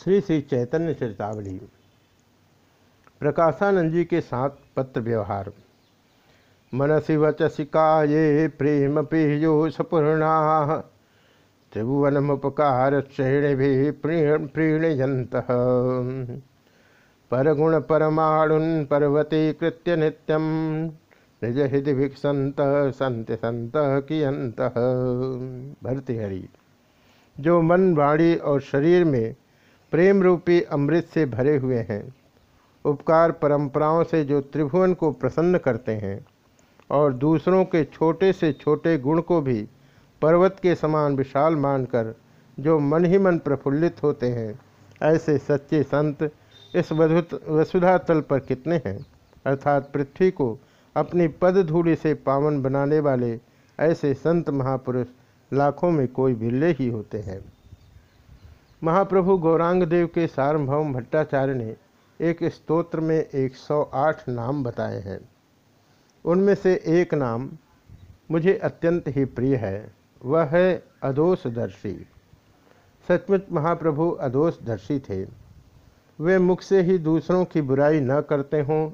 श्री श्री चैतन्य चरितावली। प्रकाशानंद जी के साथ पत्र व्यवहार। मनसी वचसी काये प्रेम पीयूषपूर्णा त्रिभुवन मुपकार श्रेणी भी प्रीणयंत परगुण परमाणुन पर्वती कृत्य नित्यम, निज हृदय भिक्षंत संत संत कियंत भरतृहरि जो मन, वाणी और शरीर में प्रेम रूपी अमृत से भरे हुए हैं। उपकार परंपराओं से जो त्रिभुवन को प्रसन्न करते हैं और दूसरों के छोटे से छोटे गुण को भी पर्वत के समान विशाल मानकर जो मन ही मन प्रफुल्लित होते हैं, ऐसे सच्चे संत इस वसुधा तल पर कितने हैं? अर्थात पृथ्वी को अपनी पद धूलि से पावन बनाने वाले ऐसे संत महापुरुष लाखों में कोई बिल्ले ही होते हैं। महाप्रभु गौरांग देव के सार्वभौम भट्टाचार्य ने एक स्तोत्र में 108 नाम बताए हैं। उनमें से एक नाम मुझे अत्यंत ही प्रिय है, वह है अदोषदर्शी। सचमुच महाप्रभु अदोषदर्शी थे। वे मुख से ही दूसरों की बुराई न करते हों,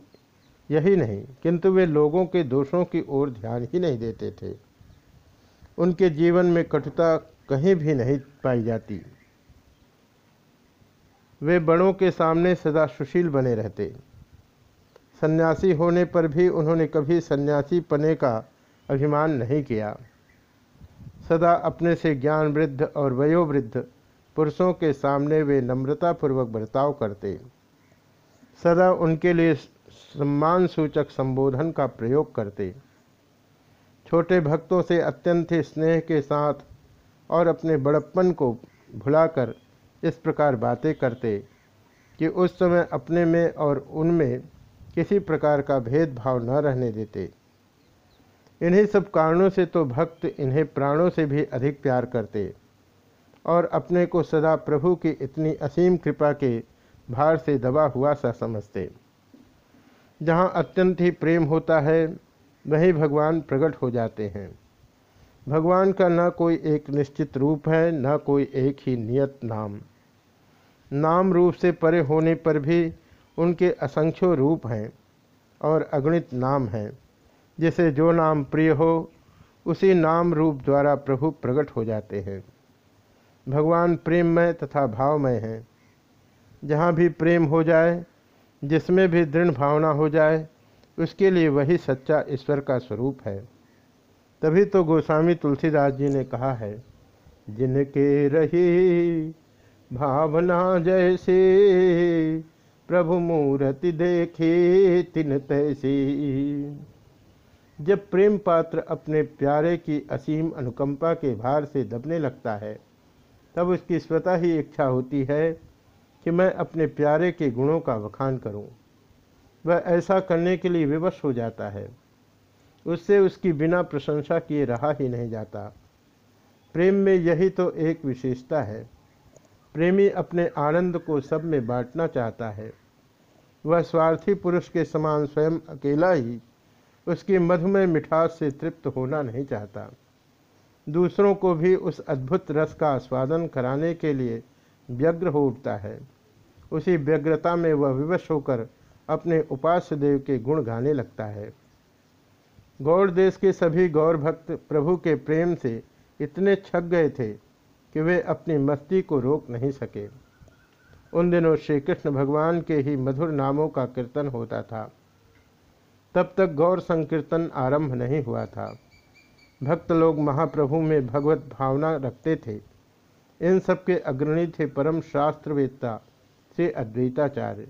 यही नहीं, किंतु वे लोगों के दोषों की ओर ध्यान ही नहीं देते थे। उनके जीवन में कटुता कहीं भी नहीं पाई जाती। वे बड़ों के सामने सदा सुशील बने रहते। सन्यासी होने पर भी उन्होंने कभी सन्यासी पने का अभिमान नहीं किया। सदा अपने से ज्ञान वृद्ध और वयोवृद्ध पुरुषों के सामने वे नम्रतापूर्वक बर्ताव करते। सदा उनके लिए सम्मान सूचक संबोधन का प्रयोग करते। छोटे भक्तों से अत्यंत स्नेह के साथ और अपने बड़प्पन को भुलाकर इस प्रकार बातें करते कि उस समय अपने में और उनमें किसी प्रकार का भेदभाव न रहने देते। इन्हीं सब कारणों से तो भक्त इन्हें प्राणों से भी अधिक प्यार करते और अपने को सदा प्रभु की इतनी असीम कृपा के भार से दबा हुआ सा समझते। जहाँ अत्यंत ही प्रेम होता है, वहीं भगवान प्रकट हो जाते हैं। भगवान का न कोई एक निश्चित रूप है, न कोई एक ही नियत नाम। नाम रूप से परे होने पर भी उनके असंख्यों रूप हैं और अगणित नाम हैं। जिसे जो नाम प्रिय हो, उसी नाम रूप द्वारा प्रभु प्रकट हो जाते हैं। भगवान प्रेममय तथा भावमय हैं। जहाँ भी प्रेम हो जाए, जिसमें भी दृढ़ भावना हो जाए, उसके लिए वही सच्चा ईश्वर का स्वरूप है। तभी तो गोस्वामी तुलसीदास जी ने कहा है, जिनके रही भावना जैसे प्रभु मूर्ति देखे तिन तैसी जब प्रेम पात्र अपने प्यारे की असीम अनुकंपा के भार से दबने लगता है, तब उसकी स्वतः ही इच्छा होती है कि मैं अपने प्यारे के गुणों का वखान करूँ। वह ऐसा करने के लिए विवश हो जाता है उससे उसकी बिना प्रशंसा किए रहा ही नहीं जाता। प्रेम में यही तो एक विशेषता है। प्रेमी अपने आनंद को सब में बांटना चाहता है। वह स्वार्थी पुरुष के समान स्वयं अकेला ही उसकी मधुमय मिठास से तृप्त होना नहीं चाहता। दूसरों को भी उस अद्भुत रस का आस्वादन कराने के लिए व्यग्र हो उठता है। उसी व्यग्रता में वह विवश होकर अपने उपास्य देव के गुण गाने लगता है। गौड़ देश के सभी गौर भक्त प्रभु के प्रेम से इतने छक गए थे कि वे अपनी मस्ती को रोक नहीं सके। उन दिनों श्री कृष्ण भगवान के ही मधुर नामों का कीर्तन होता था। तब तक गौर संकीर्तन आरंभ नहीं हुआ था। भक्त लोग महाप्रभु में भगवत भावना रखते थे। इन सबके अग्रणी थे परम शास्त्रवेत्ता से अद्वैताचार्य।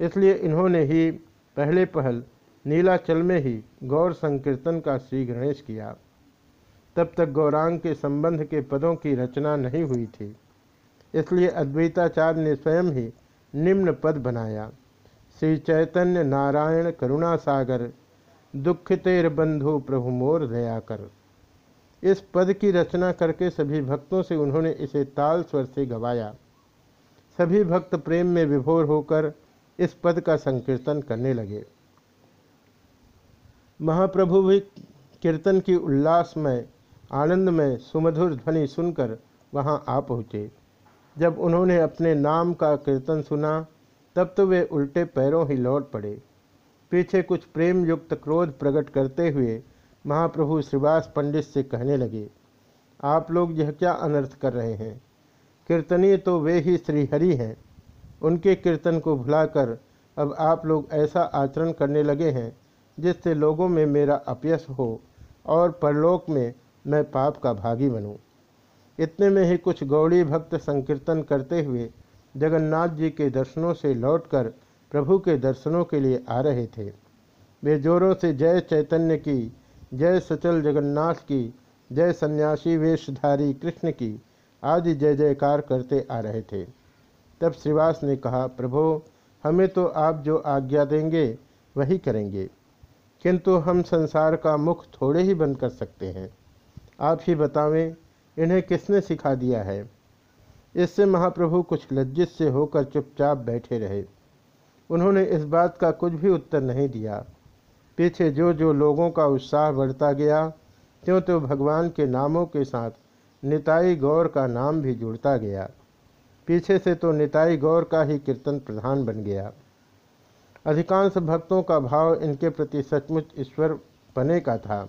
इसलिए इन्होंने ही पहले पहल नीलाचल में ही गौर संकीर्तन का श्री गणेश किया। तब तक गौरांग के संबंध के पदों की रचना नहीं हुई थी। इसलिए अद्वैताचार्य ने स्वयं ही निम्न पद बनाया। श्री चैतन्य नारायण करुणा सागर दुखितेर बंधु प्रभु मोर दया कर इस पद की रचना करके सभी भक्तों से उन्होंने इसे ताल स्वर से गवाया। सभी भक्त प्रेम में विभोर होकर इस पद का संकीर्तन करने लगे। महाप्रभु भी कीर्तन की उल्लास में आनंद में सुमधुर ध्वनि सुनकर वहाँ आ पहुँचे। जब उन्होंने अपने नाम का कीर्तन सुना, तब तो वे उल्टे पैरों ही लौट पड़े। पीछे कुछ प्रेम युक्त क्रोध प्रकट करते हुए महाप्रभु श्रीवास पंडित से कहने लगे, आप लोग यह क्या अनर्थ कर रहे हैं? कीर्तनीय तो वे ही श्रीहरि हैं। उनके कीर्तन को भुलाकर अब आप लोग ऐसा आचरण करने लगे हैं जिससे लोगों में मेरा अपयश हो और परलोक में मैं पाप का भागी बनूं। इतने में ही कुछ गौड़ी भक्त संकीर्तन करते हुए जगन्नाथ जी के दर्शनों से लौटकर प्रभु के दर्शनों के लिए आ रहे थे। वे जोरों से जय चैतन्य की, जय सचल जगन्नाथ की, जय सन्यासी वेशधारी कृष्ण की आदि जय जयकार करते आ रहे थे। तब श्रीवास ने कहा, प्रभो, हमें तो आप जो आज्ञा देंगे, वही करेंगे। किंतु हम संसार का मुख थोड़े ही बंद कर सकते हैं। आप ही बतावें, इन्हें किसने सिखा दिया है? इससे महाप्रभु कुछ लज्जित से होकर चुपचाप बैठे रहे। उन्होंने इस बात का कुछ भी उत्तर नहीं दिया। पीछे जो जो लोगों का उत्साह बढ़ता गया त्यों तो भगवान के नामों के साथ निताई गौर का नाम भी जुड़ता गया। पीछे से तो निताई गौर का ही कीर्तन प्रधान बन गया। अधिकांश भक्तों का भाव इनके प्रति सचमुच ईश्वर बने का था।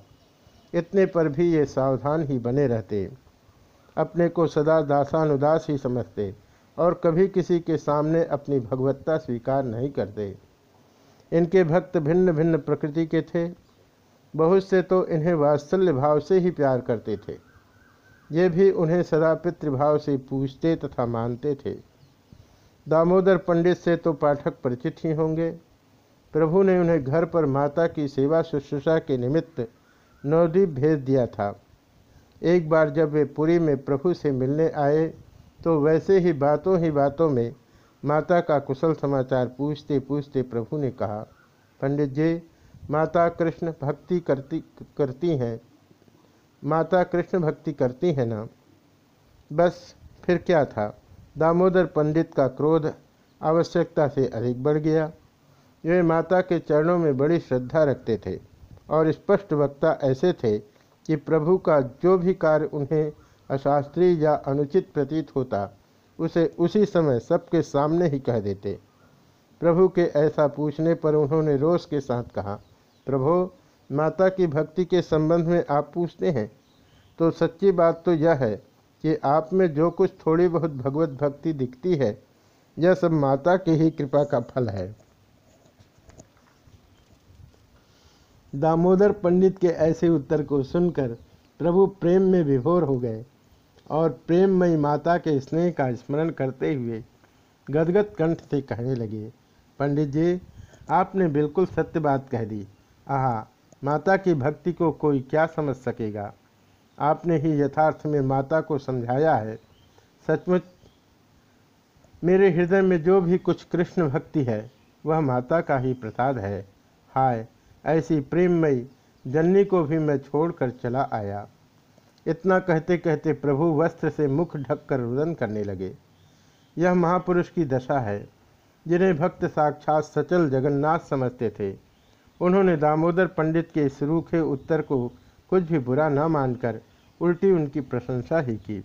इतने पर भी ये सावधान ही बने रहते। अपने को सदा दासानुदास ही समझते और कभी किसी के सामने अपनी भगवत्ता स्वीकार नहीं करते। इनके भक्त भिन्न भिन्न प्रकृति के थे। बहुत से तो इन्हें वात्सल्य भाव से ही प्यार करते थे। ये भी उन्हें सदा पितृभाव से पूछते तथा मानते थे। दामोदर पंडित से तो पाठक परिचित ही होंगे। प्रभु ने उन्हें घर पर माता की सेवा शुश्रूषा के निमित्त नवद्वीप भेज दिया था। एक बार जब वे पुरी में प्रभु से मिलने आए तो वैसे ही बातों ही बातों में माता का कुशल समाचार पूछते पूछते प्रभु ने कहा, पंडित जी, माता कृष्ण भक्ति करती करती हैं। माता कृष्ण भक्ति करती हैं ना? बस, फिर क्या था? दामोदर पंडित का क्रोध आवश्यकता से अधिक बढ़ गया। वे माता के चरणों में बड़ी श्रद्धा रखते थे और स्पष्ट वक्ता ऐसे थे कि प्रभु का जो भी कार्य उन्हें अशास्त्रीय या अनुचित प्रतीत होता, उसे उसी समय सबके सामने ही कह देते। प्रभु के ऐसा पूछने पर उन्होंने रोष के साथ कहा, प्रभु, माता की भक्ति के संबंध में आप पूछते हैं? तो सच्ची बात तो यह है कि आप में जो कुछ थोड़ी बहुत भगवत भक्ति दिखती है, यह सब माता की ही कृपा का फल है। दामोदर पंडित के ऐसे उत्तर को सुनकर प्रभु प्रेम में विभोर हो गए और प्रेममयी माता के स्नेह का स्मरण करते हुए गदगद कंठ से कहने लगे, पंडित जी, आपने बिल्कुल सत्य बात कह दी। आहा, माता की भक्ति को कोई क्या समझ सकेगा? आपने ही यथार्थ में माता को समझाया है। सचमुच, मेरे हृदय में जो भी कुछ कृष्ण भक्ति है, वह माता का ही प्रसाद है। हाय, ऐसी प्रेममयी जननी को भी मैं छोड़कर चला आया। इतना कहते कहते प्रभु वस्त्र से मुख ढककर रुदन करने लगे। यह महापुरुष की दशा है, जिन्हें भक्त साक्षात सचल जगन्नाथ समझते थे। उन्होंने दामोदर पंडित के इस रूखे उत्तर को कुछ भी बुरा न मानकर उल्टी उनकी प्रशंसा ही की।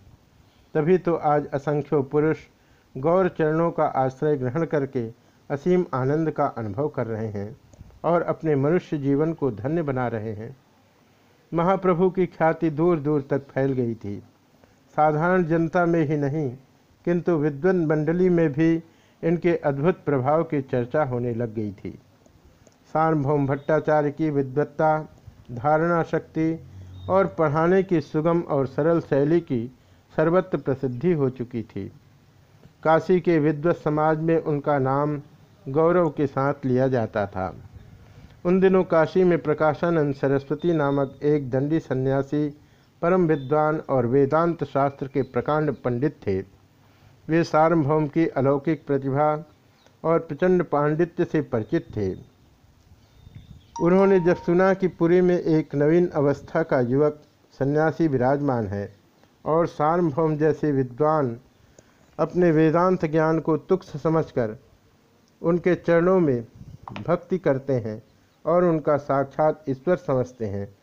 तभी तो आज असंख्यों पुरुष गौर चरणों का आश्रय ग्रहण करके असीम आनंद का अनुभव कर रहे हैं और अपने मनुष्य जीवन को धन्य बना रहे हैं। महाप्रभु की ख्याति दूर दूर तक फैल गई थी। साधारण जनता में ही नहीं, किंतु विद्वन मंडली में भी इनके अद्भुत प्रभाव की चर्चा होने लग गई थी। सार्वभौम भट्टाचार्य की विद्वत्ता धारणा शक्ति और पढ़ाने की सुगम और सरल शैली की सर्वत्र प्रसिद्धि हो चुकी थी। काशी के विद्वत समाज में उनका नाम गौरव के साथ लिया जाता था। उन दिनों काशी में प्रकाशानंद सरस्वती नामक एक दंडी सन्यासी, परम विद्वान और वेदांत शास्त्र के प्रकांड पंडित थे। वे सार्वभौम की अलौकिक प्रतिभा और प्रचंड पांडित्य से परिचित थे। उन्होंने जब सुना कि पुरी में एक नवीन अवस्था का युवक सन्यासी विराजमान है और सार्वभौम जैसे विद्वान अपने वेदांत ज्ञान को तुक्ष समझकर उनके चरणों में भक्ति करते हैं और उनका साक्षात ईश्वर समझते हैं,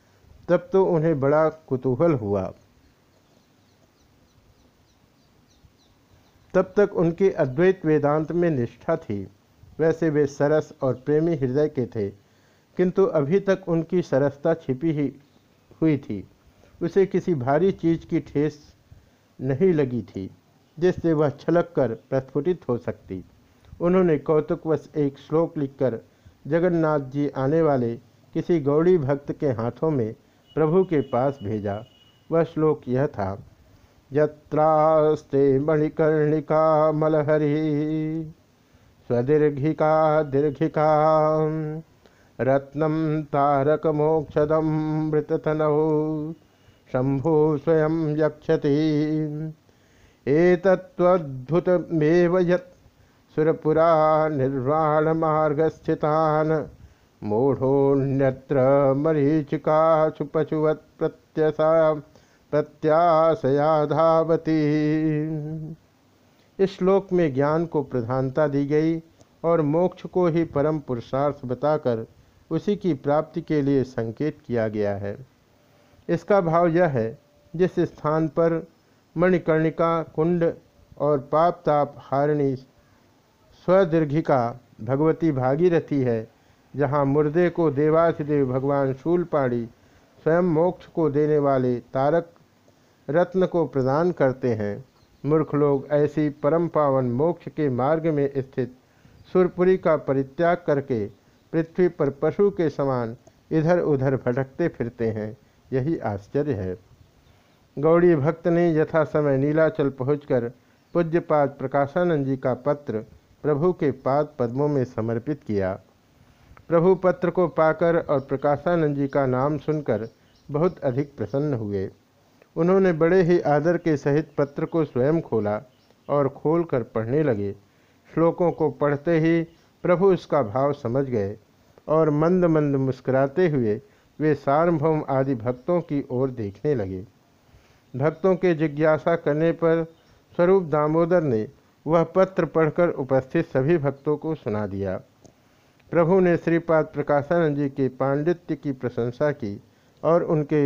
तब तो उन्हें बड़ा कुतूहल हुआ। तब तक उनकी अद्वैत वेदांत में निष्ठा थी। वैसे वे सरस और प्रेमी हृदय के थे। किंतु अभी तक उनकी सरसता छिपी ही हुई थी। उसे किसी भारी चीज़ की ठेस नहीं लगी थी, जिससे वह छलक कर प्रस्फुटित हो सकती। उन्होंने कौतुकवश एक श्लोक लिखकर जगन्नाथ जी आने वाले किसी गौड़ी भक्त के हाथों में प्रभु के पास भेजा। वह श्लोक यह था, यत्रास्ते मणिकर्णिका मलहरी, स्वदीर्घिका दीर्घिका रत्नम तारक मोक्षदम मृततनौ। शंभु स्वयं यक्षति। एतत्वद्भुतमेव यत् सुरपुरा निर्वाण मार्गस्थितान् मूढ़ोन्यत्र मरीचिका सुपशुवत् प्रत्यसा प्रत्याशया धावती इस श्लोक में ज्ञान को प्रधानता दी गई और मोक्ष को ही परम पुरुषार्थ बताकर उसी की प्राप्ति के लिए संकेत किया गया है। इसका भाव यह है, जिस स्थान पर मणिकर्णिका, कुंड और पाप ताप हारिणी स्वदीर्घिका भगवती भागीरथी है, जहाँ मुर्दे को देवाधिदेव भगवान शूलपाणी स्वयं मोक्ष को देने वाले तारक रत्न को प्रदान करते हैं। मूर्ख लोग ऐसी परम पावन मोक्ष के मार्ग में स्थित सुरपुरी का परित्याग करके पृथ्वी पर पशु के समान इधर उधर भटकते फिरते हैं। यही आश्चर्य है। गौड़ी भक्त ने यथा समय नीलाचल पहुंचकर पूज्यपाद प्रकाशानंद जी का पत्र प्रभु के पाद पद्मों में समर्पित किया। प्रभु पत्र को पाकर और प्रकाशानंद जी का नाम सुनकर बहुत अधिक प्रसन्न हुए। उन्होंने बड़े ही आदर के सहित पत्र को स्वयं खोला और खोलकर पढ़ने लगे। श्लोकों को पढ़ते ही प्रभु उसका भाव समझ गए और मंद मंद मुस्कुराते हुए वे सार्वभौम आदि भक्तों की ओर देखने लगे। भक्तों के जिज्ञासा करने पर स्वरूप दामोदर ने वह पत्र पढ़कर उपस्थित सभी भक्तों को सुना दिया। प्रभु ने श्रीपाद प्रकाशानंद जी के पांडित्य की प्रशंसा की और उनके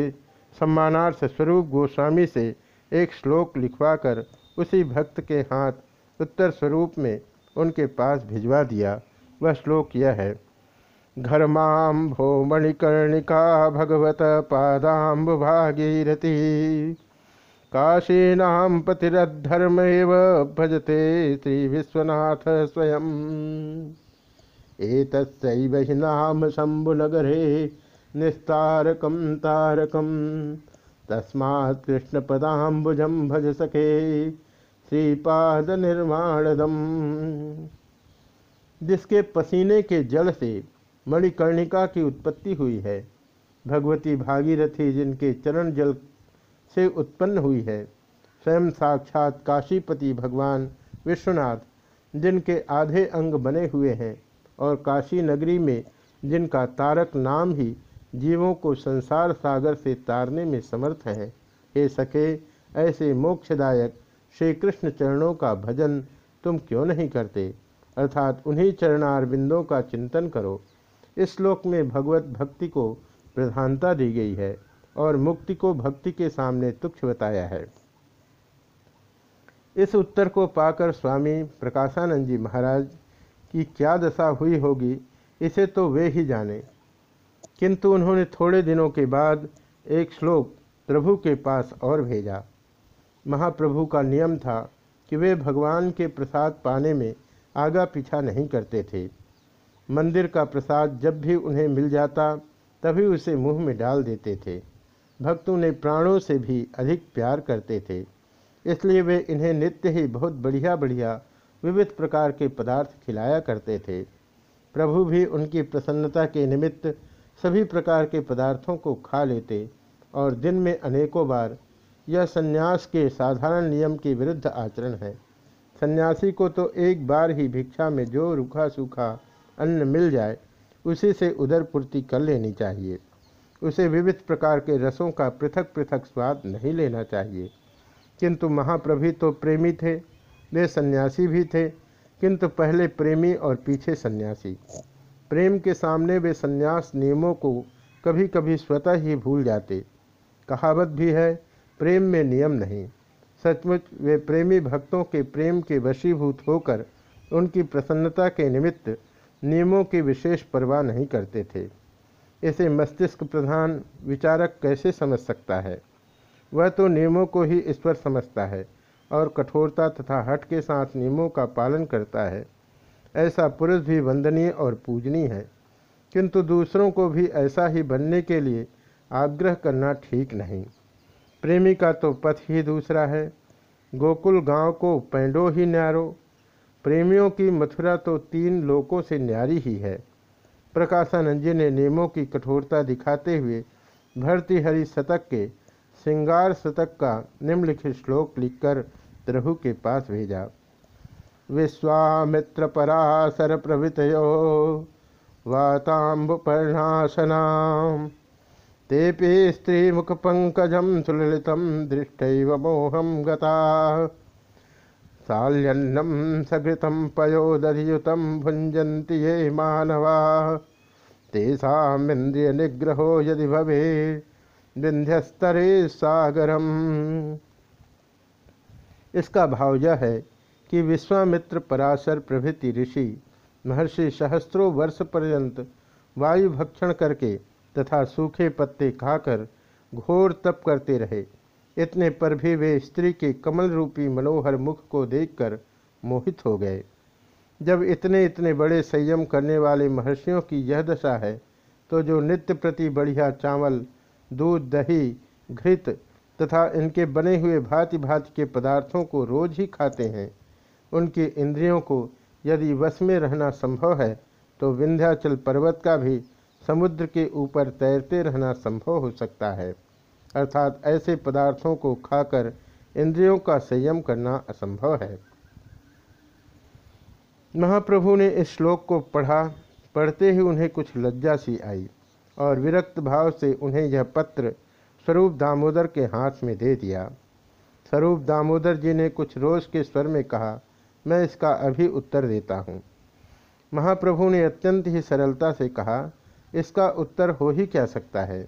सम्मानार्थ स्वरूप गोस्वामी से एक श्लोक लिखवाकर उसी भक्त के हाथ उत्तर स्वरूप में उनके पास भिजवा दिया। वह श्लोक यह है। घर्मां भो मणिकर्णिका भगवत पादाम्ब भागीरथी काशीनां पतिरद्धर्मैव भजते श्री विश्वनाथ स्वयं। एतस्यैव हि नाम शम्भुनगरे निस्तारकं तारकं। तस्मात् कृष्णपदाम्बुजं भज सखे श्रीपादनिर्माणदम् जिसके पसीने के जल से मणिकर्णिका की उत्पत्ति हुई है। भगवती भागीरथी जिनके चरण जल से उत्पन्न हुई है, स्वयं साक्षात काशीपति भगवान विश्वनाथ, जिनके आधे अंग बने हुए हैं और काशी नगरी में जिनका तारक नाम ही जीवों को संसार सागर से तारने में समर्थ है। हे सके ऐसे मोक्षदायक श्री कृष्ण चरणों का भजन तुम क्यों नहीं करते? अर्थात उन्हीं चरणार बिंदों का चिंतन करो। इस श्लोक में भगवत भक्ति को प्रधानता दी गई है और मुक्ति को भक्ति के सामने तुक्ष बताया है। इस उत्तर को पाकर स्वामी प्रकाशानंद जी महाराज की क्या दशा हुई होगी, इसे तो वे ही जाने। किंतु उन्होंने थोड़े दिनों के बाद एक श्लोक प्रभु के पास और भेजा। महाप्रभु का नियम था कि वे भगवान के प्रसाद पाने में आगा पीछा नहीं करते थे। मंदिर का प्रसाद जब भी उन्हें मिल जाता, तभी उसे मुँह में डाल देते थे। भक्तों ने प्राणों से भी अधिक प्यार करते थे। इसलिए वे इन्हें नित्य ही बहुत बढ़िया बढ़िया विविध प्रकार के पदार्थ खिलाया करते थे। प्रभु भी उनकी प्रसन्नता के निमित्त सभी प्रकार के पदार्थों को खा लेते और दिन में अनेकों बार यह सन्यास के साधारण नियम के विरुद्ध आचरण है। सन्यासी को तो एक बार ही भिक्षा में जो रूखा सूखा अन्न मिल जाए, उसी से उदर पूर्ति कर लेनी चाहिए। उसे विविध प्रकार के रसों का पृथक पृथक स्वाद नहीं लेना चाहिए। किंतु महाप्रभु तो प्रेमी थे, वे सन्यासी भी थे, किंतु पहले प्रेमी और पीछे सन्यासी। प्रेम के सामने वे सन्यास नियमों को कभी कभी स्वतः ही भूल जाते। कहावत भी है, प्रेम में नियम नहीं। सचमुच वे प्रेमी भक्तों के प्रेम के वशीभूत होकर उनकी प्रसन्नता के निमित्त नियमों की विशेष परवाह नहीं करते थे। इसे मस्तिष्क प्रधान विचारक कैसे समझ सकता है? वह तो नियमों को ही ईश्वर समझता है और कठोरता तथा हट के साथ नियमों का पालन करता है। ऐसा पुरुष भी वंदनीय और पूजनीय है, किंतु दूसरों को भी ऐसा ही बनने के लिए आग्रह करना ठीक नहीं। प्रेमी का तो पथ ही दूसरा है। गोकुल गाँव को पैंडो ही न्यारो। प्रेमियों की मथुरा तो तीन लोकों से न्यारी ही है। प्रकाशानंद जी ने नियमों की कठोरता दिखाते हुए भरतीहरि शतक के श्रृंगार शतक का निम्नलिखित श्लोक लिखकर प्रभु के पास भेजा। विश्वामित्र पराशर प्रभृतयो वाताम्बुपर्णाशना तेपि स्त्रीमुखपङ्कजं सुललितं दृष्टैव मोहं गता। साल्यन्नं सघृतं पयोदधियुतं भुञ्जन्ति ये मानवा। तेषामिन्द्रियनिग्रहो यदि भवे विंध्यस्तरे सागरम। इसका भाव यह है कि विश्वामित्र पराशर प्रभृति ऋषि महर्षि सहस्त्रों वर्ष पर्यंत वायु भक्षण करके तथा सूखे पत्ते खाकर घोर तप करते रहे। इतने पर भी वे स्त्री के कमल रूपी मनोहर मुख को देखकर मोहित हो गए। जब इतने इतने बड़े संयम करने वाले महर्षियों की यह दशा है तो जो नित्य प्रति बढ़िया चावल, दूध, दही, घृत तथा इनके बने हुए भांति भांति के पदार्थों को रोज ही खाते हैं, उनके इंद्रियों को यदि वश में रहना संभव है तो विंध्याचल पर्वत का भी समुद्र के ऊपर तैरते रहना संभव हो सकता है। अर्थात ऐसे पदार्थों को खाकर इंद्रियों का संयम करना असंभव है। महाप्रभु ने इस श्लोक को पढ़ा, पढ़ते ही उन्हें कुछ लज्जा सी आई और विरक्त भाव से उन्हें यह पत्र स्वरूप दामोदर के हाथ में दे दिया। स्वरूप दामोदर जी ने कुछ रोष के स्वर में कहा, मैं इसका अभी उत्तर देता हूँ। महाप्रभु ने अत्यंत ही सरलता से कहा इसका उत्तर हो ही क्या सकता है?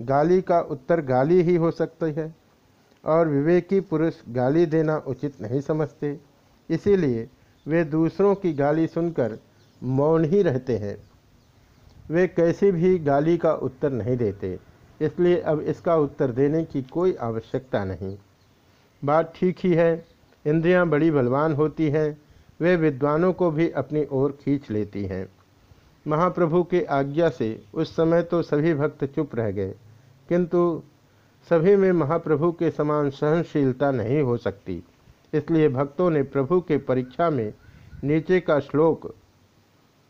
गाली का उत्तर गाली ही हो सकती है। और विवेकी पुरुष गाली देना उचित नहीं समझते। इसीलिए वे दूसरों की गाली सुनकर मौन ही रहते हैं। वे कैसी भी गाली का उत्तर नहीं देते। इसलिए अब इसका उत्तर देने की कोई आवश्यकता नहीं। बात ठीक ही है। इंद्रियाँ बड़ी बलवान होती हैं। वे विद्वानों को भी अपनी ओर खींच लेती हैं। महाप्रभु के आज्ञा से उस समय तो सभी भक्त चुप रह गए, किंतु सभी में महाप्रभु के समान सहनशीलता नहीं हो सकती। इसलिए भक्तों ने प्रभु के परीक्षा में नीचे का श्लोक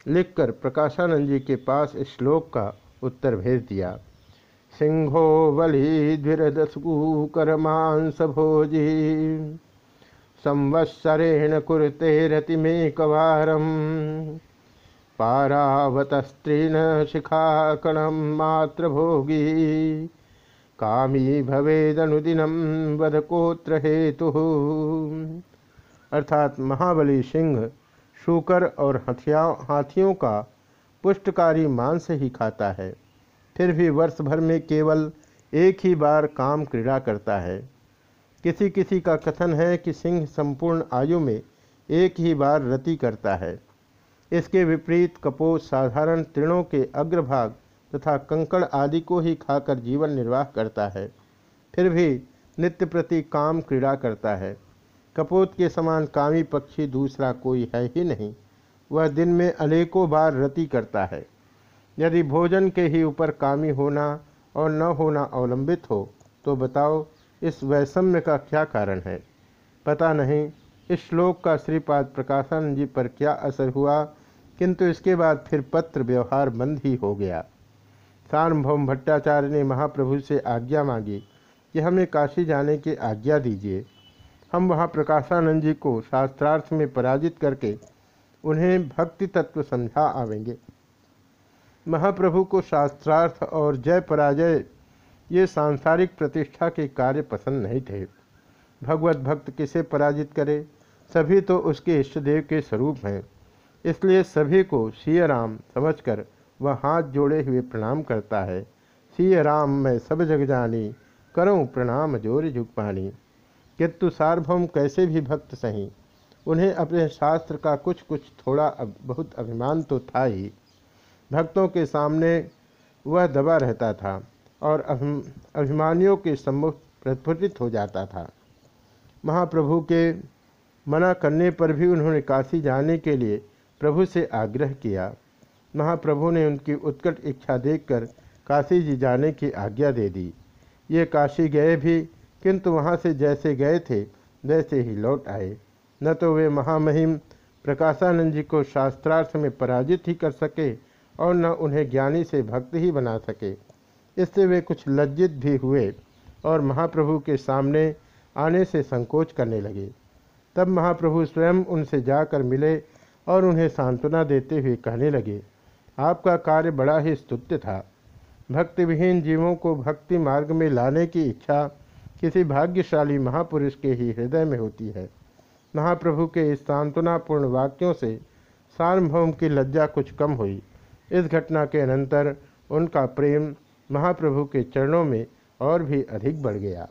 लिखकर प्रकाशानंद जी के पास इस श्लोक का उत्तर भेज दिया। सिंहो बलि द्विरदसूकरमांस भोजी, संवत्सरेण कुरते रतिमेकवारम पारावतस्त्रीन शिखाकणम मात्र भोगी कामी भवेदनुदिनम वधकोत्र हेतु। अर्थात महाबली सिंह शूकर और हथिया हाथियों का पुष्टकारी मांस ही खाता है। फिर भी वर्ष भर में केवल एक ही बार काम क्रीड़ा करता है। किसी किसी का कथन है कि सिंह संपूर्ण आयु में एक ही बार रति करता है। इसके विपरीत कपोत साधारण तृणों के अग्रभाग तथा कंकड़ आदि को ही खाकर जीवन निर्वाह करता है। फिर भी नित्य प्रति काम क्रीड़ा करता है। कपोत के समान कामी पक्षी दूसरा कोई है ही नहीं। वह दिन में अनेकों बार रति करता है। यदि भोजन के ही ऊपर कामी होना और न होना अवलंबित हो तो बताओ इस वैषम्य का क्या कारण है? पता नहीं। इस श्लोक का श्रीपाद प्रकाशन जी पर क्या असर हुआ? किंतु इसके बाद फिर पत्र व्यवहार बंद ही हो गया। सार्वभौम भट्टाचार्य ने महाप्रभु से आज्ञा मांगी कि हमें काशी जाने की आज्ञा दीजिए। हम वहाँ प्रकाशानंद जी को शास्त्रार्थ में पराजित करके उन्हें भक्ति तत्व समझा आवेंगे। महाप्रभु को शास्त्रार्थ और जय पराजय, ये सांसारिक प्रतिष्ठा के कार्य पसंद नहीं थे। भगवत भक्त किसे पराजित करे? सभी तो उसके इष्टदेव के स्वरूप हैं। इसलिए सभी को सिया राम समझकर वह हाथ जोड़े हुए प्रणाम करता है। सी राम, मैं सब जग जानी, करूँ प्रणाम ज़ोर झुक पानी। किंतु सार्वभौम कैसे भी भक्त सही, उन्हें अपने शास्त्र का कुछ कुछ थोड़ा अब बहुत अभिमान तो था ही। भक्तों के सामने वह दबा रहता था और अभिमानियों के सम्मुख प्रस्फुटित हो जाता था। महाप्रभु के मना करने पर भी उन्होंने काशी जाने के लिए प्रभु से आग्रह किया। महाप्रभु ने उनकी उत्कट इच्छा देखकर काशी जी जाने की आज्ञा दे दी। ये काशी गए भी, किंतु वहाँ से जैसे गए थे, वैसे ही लौट आए। न तो वे महामहिम प्रकाशानंद जी को शास्त्रार्थ में पराजित ही कर सके और न उन्हें ज्ञानी से भक्त ही बना सके। इससे वे कुछ लज्जित भी हुए और महाप्रभु के सामने आने से संकोच करने लगे। तब महाप्रभु स्वयं उनसे जाकर मिले और उन्हें सांत्वना देते हुए कहने लगे, आपका कार्य बड़ा ही स्तुत्य था। भक्तिविहीन जीवों को भक्ति मार्ग में लाने की इच्छा किसी भाग्यशाली महापुरुष के ही हृदय में होती है। महाप्रभु के इस सांत्वनापूर्ण वाक्यों से सार्वभौम की लज्जा कुछ कम हुई। इस घटना के अनंतर उनका प्रेम महाप्रभु के चरणों में और भी अधिक बढ़ गया।